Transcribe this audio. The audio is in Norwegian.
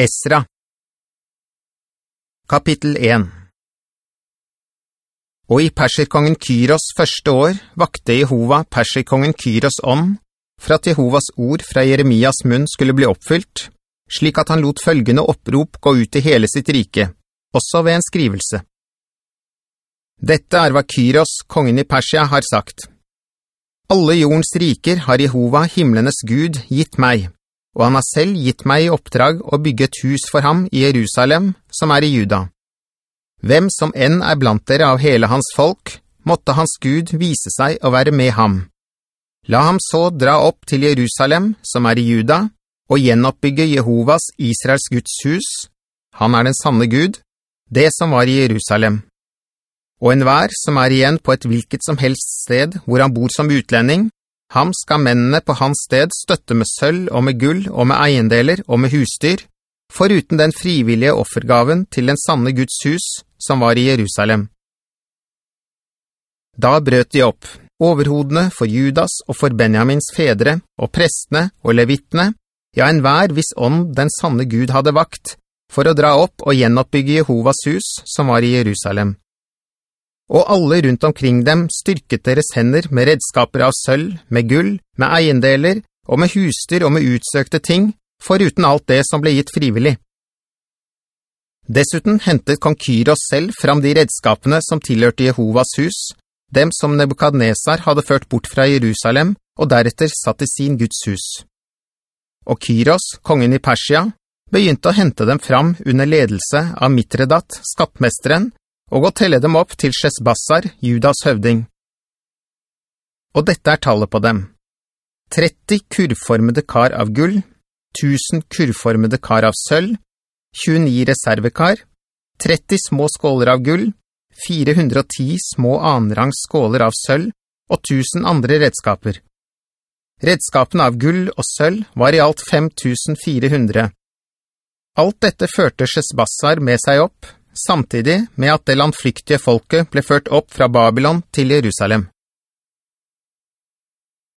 Esra Kapittel 1 Og i perserkongen Kyros første år vakte Jehova perserkongen Kyros om, for at Jehovas ord fra Jeremias munn skulle bli oppfylt, slik at han lot følgende opprop gå ut i hele sitt rike, også ved en skrivelse. Dette er hva Kyros, kongen i Persia, har sagt. Alle jordens riker har Jehova, himlenes Gud, gitt meg, og han har selv gitt meg i oppdrag å bygge et hus for ham i Jerusalem, som er i Juda. Hvem som enn er blant dere av hele hans folk, måtte hans Gud vise seg å være med ham. La ham så dra opp til Jerusalem, som er i Juda, og gjenoppbygge Jehovas, Israels Guds hus. Han er den sanne Gud, det som var i Jerusalem. Og enhver som er igjen på et hvilket som helst sted hvor han bor som utlending, Ham skal mennene på hans sted støtte med sølv og med gull og med eiendeler og med husdyr, foruten den frivillige offergaven til den sanne Guds hus som var i Jerusalem. Da brøt de opp, overhodene for Judas og for Benjamins fedre, og prestene og levittene, ja en hver hvis ånd den sanne Gud hadde vakt, for å dra opp og gjenoppbygge Jehovas hus som var i Jerusalem og alle rundt omkring dem styrket deres hender med redskaper av sølv, med gull, med eiendeler, og med husdyr og med utsøkte ting, foruten alt det som ble gitt frivillig. Dessuten hentet kong Kyros selv fram de redskapene som tilhørte Jehovas hus, dem som Nebukadnesar hadde ført bort fra Jerusalem, og deretter satt i sin Guds hus. Og Kyros, kongen i Persia, begynte å hente dem fram under ledelse av Mitredat, skattmesteren, og å telle dem opp til Shesbassar, Judas høvding. Og dette er tallet på dem. 30 kurvformede kar av gull, 1000 kurvformede kar av sølv, 29 reservekar, 30 små skåler av gull, 410 små anrangs skåler av sølv og 1000 andre redskaper. Redskapene av gull og sølv var i alt 5400. Alt dette førte Shesbassar med seg opp, samtidig med at det landflyktige folket ble ført opp fra Babylon til Jerusalem.